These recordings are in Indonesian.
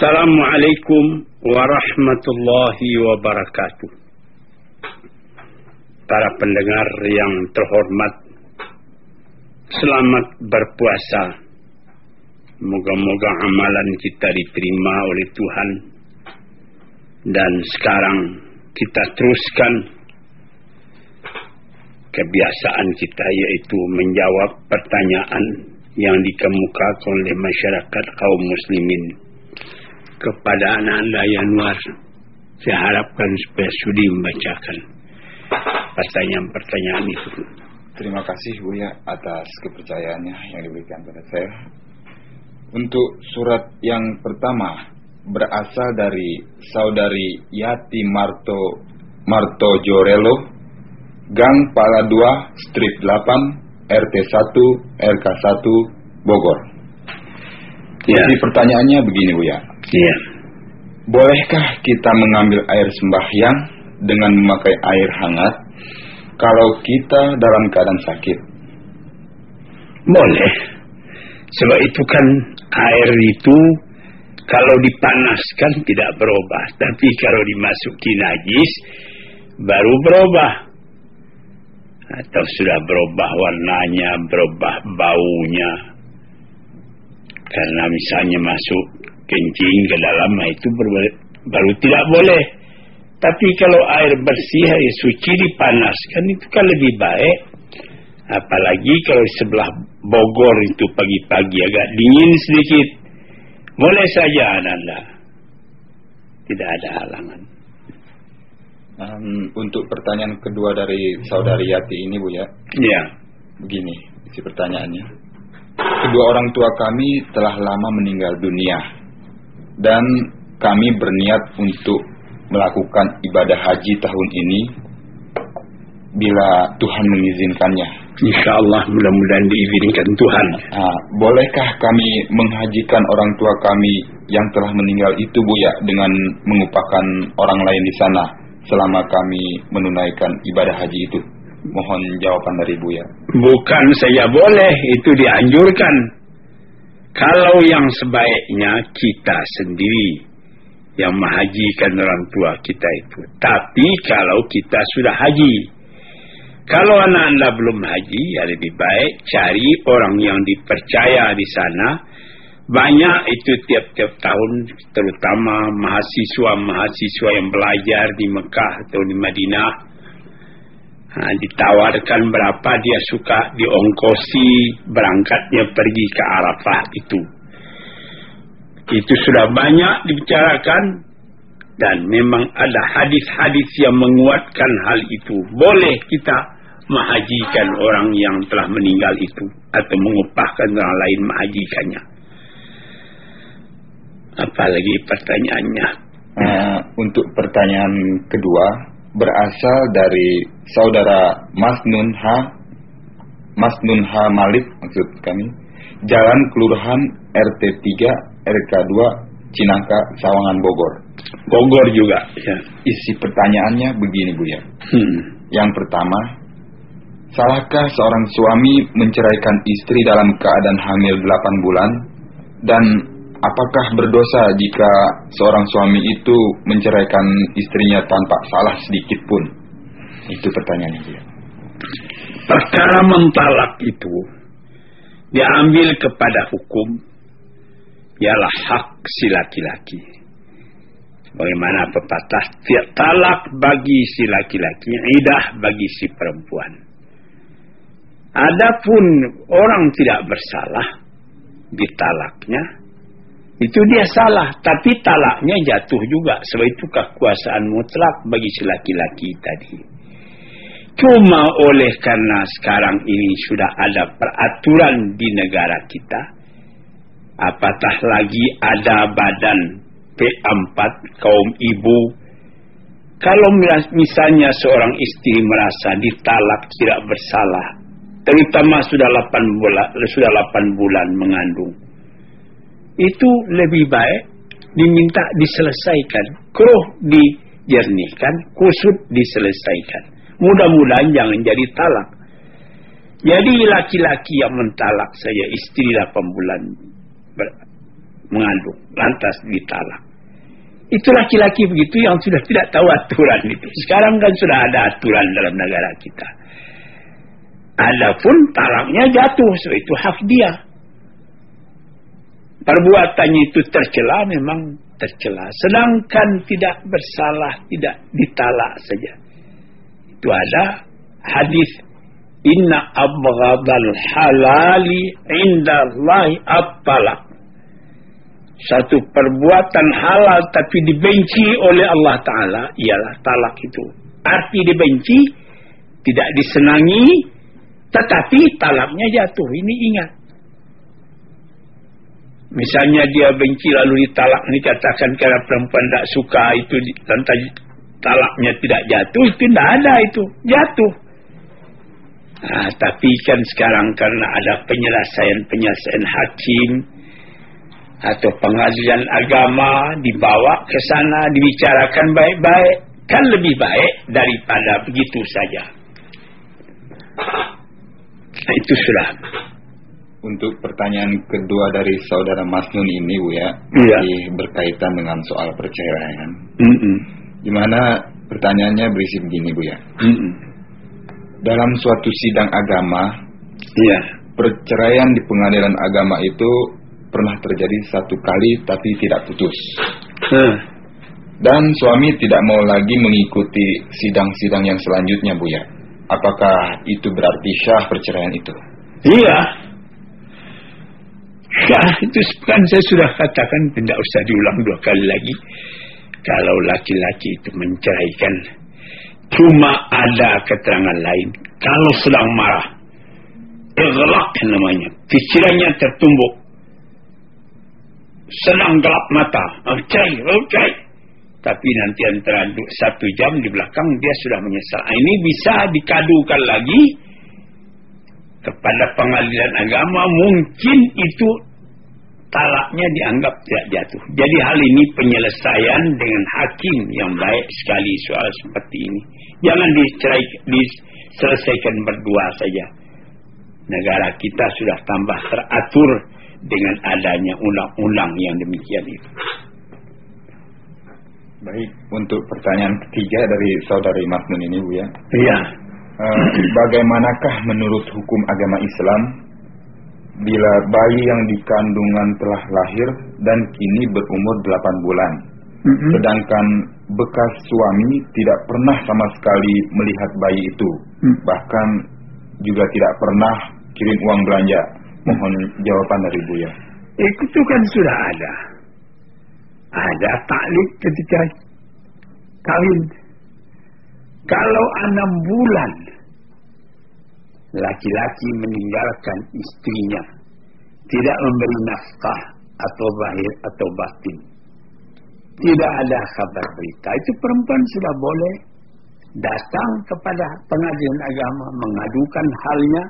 Assalamualaikum warahmatullahi wabarakatuh. Para pendengar yang terhormat, selamat berpuasa. Moga-moga amalan kita diterima oleh Tuhan. Dan sekarang kita teruskan kebiasaan kita yaitu menjawab pertanyaan yang dikemukakan oleh masyarakat kaum muslimin kepada anak anda Yanuar saya harapkan supaya sudi membacakan pertanyaan-pertanyaan itu terima kasih Buya atas kepercayaannya yang diberikan pada saya untuk surat yang pertama berasal dari saudari Yati Marto Marto Jorelo Gang Pala 2 Street 8 RT 1 RK 1 Bogor Ya. Jadi pertanyaannya begini Bu ya. Iya. Bolehkah kita mengambil air sembahyang dengan memakai air hangat kalau kita dalam keadaan sakit? Boleh. Sebab itu kan air itu kalau dipanaskan tidak berubah, tapi kalau dimasuki najis baru berubah. Atau sudah berubah warnanya, berubah baunya, karena misalnya masuk kencing ke dalam itu baru tidak boleh. Tapi kalau air bersih, air suci dipanaskan itu kan lebih baik. Apalagi kalau sebelah Bogor itu pagi-pagi agak dingin sedikit. Boleh saja Anda. Tidak ada halangan. Um, untuk pertanyaan kedua dari saudari Yati ini Bu ya. Iya. Begini isi pertanyaannya. Kedua orang tua kami telah lama meninggal dunia dan kami berniat untuk melakukan ibadah haji tahun ini bila Tuhan mengizinkannya. Insya Allah mudah-mudahan diizinkan Tuhan. Nah, bolehkah kami menghajikan orang tua kami yang telah meninggal itu Bu ya dengan mengupakan orang lain di sana selama kami menunaikan ibadah haji itu? Mohon jawaban dari Ibu ya. Bukan saya boleh, itu dianjurkan. Kalau yang sebaiknya kita sendiri yang menghajikan orang tua kita itu. Tapi kalau kita sudah haji. Kalau anak anda belum haji, ya lebih baik cari orang yang dipercaya di sana. Banyak itu tiap-tiap tahun, terutama mahasiswa-mahasiswa yang belajar di Mekah atau di Madinah Ha, ditawarkan berapa dia suka diongkosi berangkatnya pergi ke Arafah itu. Itu sudah banyak dibicarakan dan memang ada hadis-hadis yang menguatkan hal itu. Boleh kita menghajikan orang yang telah meninggal itu atau mengupahkan orang lain menghajikannya. Apalagi pertanyaannya. Uh, untuk pertanyaan kedua, berasal dari saudara Masnun H. Masnun H. Malik maksud kami. Jalan Kelurahan RT 3 RK 2 Cinangka Sawangan Bogor. Bogor juga ya. isi pertanyaannya begini Bu ya. Hmm. yang pertama salahkah seorang suami menceraikan istri dalam keadaan hamil 8 bulan dan apakah berdosa jika seorang suami itu menceraikan istrinya tanpa salah sedikit pun? Itu pertanyaannya dia. Perkara mentalak itu diambil kepada hukum ialah hak si laki-laki. Bagaimana pepatah talak bagi si laki-laki, idah bagi si perempuan. Adapun orang tidak bersalah ditalaknya itu dia salah, tapi talaknya jatuh juga. Sebab itu kekuasaan mutlak bagi laki-laki tadi. Cuma oleh karena sekarang ini sudah ada peraturan di negara kita, apatah lagi ada badan P4 kaum ibu. Kalau misalnya seorang istri merasa ditalak tidak bersalah, terutama sudah 8 bulan, sudah 8 bulan mengandung, itu lebih baik diminta diselesaikan, keruh dijernihkan, kusut diselesaikan. Mudah-mudahan jangan jadi talak. Jadi laki-laki yang mentalak saya istri 8 bulan mengandung, lantas ditalak. Itu laki-laki begitu yang sudah tidak tahu aturan itu. Sekarang kan sudah ada aturan dalam negara kita. Adapun talaknya jatuh, so itu hak dia. Perbuatannya itu tercela memang tercela. Sedangkan tidak bersalah, tidak ditalak saja. Itu ada hadis Inna abghadal halali indallahi at-talak satu perbuatan halal tapi dibenci oleh Allah Ta'ala ialah talak itu. Arti dibenci, tidak disenangi, tetapi talaknya jatuh. Ini ingat. Misalnya dia benci lalu ditalak, ini katakan karena perempuan tidak suka itu, lantas talaknya tidak jatuh, itu tidak ada itu. Jatuh. Nah, tapi kan sekarang karena ada penyelesaian-penyelesaian hakim, atau pengadilan agama dibawa ke sana dibicarakan baik-baik kan lebih baik daripada begitu saja. Nah, itu sudah. Untuk pertanyaan kedua dari saudara Masnun ini, Bu ya, iya. berkaitan dengan soal perceraian. Mm -mm. Gimana pertanyaannya berisi begini, Bu ya. Mm -mm. Dalam suatu sidang agama, iya. perceraian di pengadilan agama itu pernah terjadi satu kali tapi tidak putus. Hmm. Dan suami tidak mau lagi mengikuti sidang-sidang yang selanjutnya, Bu ya. Apakah itu berarti syah perceraian itu? Iya. Ya, itu kan saya sudah katakan tidak usah diulang dua kali lagi. Kalau laki-laki itu menceraikan, cuma ada keterangan lain. Kalau sedang marah, iglak namanya. Pikirannya tertumbuk senang gelap mata. Oh, cai, oh, cai. Tapi nanti antara satu jam di belakang dia sudah menyesal. Ah, ini bisa dikadukan lagi kepada pengadilan agama. Mungkin itu talaknya dianggap tidak jatuh. Jadi hal ini penyelesaian dengan hakim yang baik sekali soal seperti ini. Jangan dicerai, diselesaikan berdua saja. Negara kita sudah tambah teratur dengan adanya undang-undang yang demikian itu. Baik, untuk pertanyaan ketiga dari saudari Masnun ini Bu ya. Iya. Uh, bagaimanakah menurut hukum agama Islam bila bayi yang dikandungan telah lahir dan kini berumur 8 bulan, mm -hmm. sedangkan bekas suami tidak pernah sama sekali melihat bayi itu, mm. bahkan juga tidak pernah kirim uang belanja. Mohon jawaban dari Buya. Itu kan sudah ada. Ada taklik ketika kawin. Kalau enam bulan laki-laki meninggalkan istrinya, tidak memberi nafkah atau bahir atau batin, tidak ada kabar berita, itu perempuan sudah boleh datang kepada pengadilan agama mengadukan halnya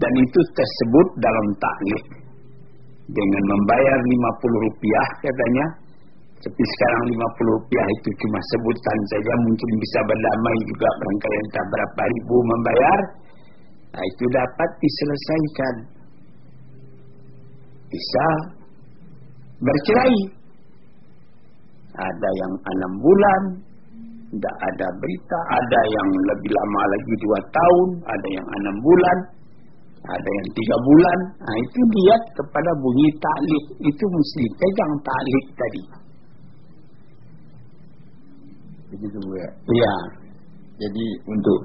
dan itu tersebut dalam taklif dengan membayar 50 rupiah katanya. Tapi sekarang 50 rupiah itu cuma sebutan saja mungkin bisa berdamai juga barangkali entah berapa ribu membayar. Nah itu dapat diselesaikan bisa bercerai ada yang enam bulan tidak ada berita ada yang lebih lama lagi dua tahun ada yang enam bulan ada yang tiga bulan. Nah, itu lihat kepada bunyi taklik. Itu mesti pegang taklik tadi. Begitu Bu ya? Iya. Jadi untuk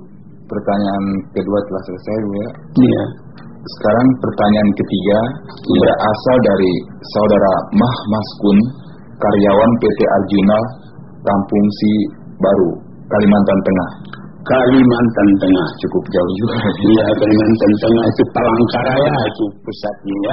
pertanyaan kedua telah selesai Bu ya? Iya. Sekarang pertanyaan ketiga berasal dari saudara Mah Maskun, karyawan PT Arjuna, Kampung Si Baru, Kalimantan Tengah. Kalimantan Tengah cukup jauh juga. Iya Kalimantan Tengah itu Palangkaraya itu pusatnya ya.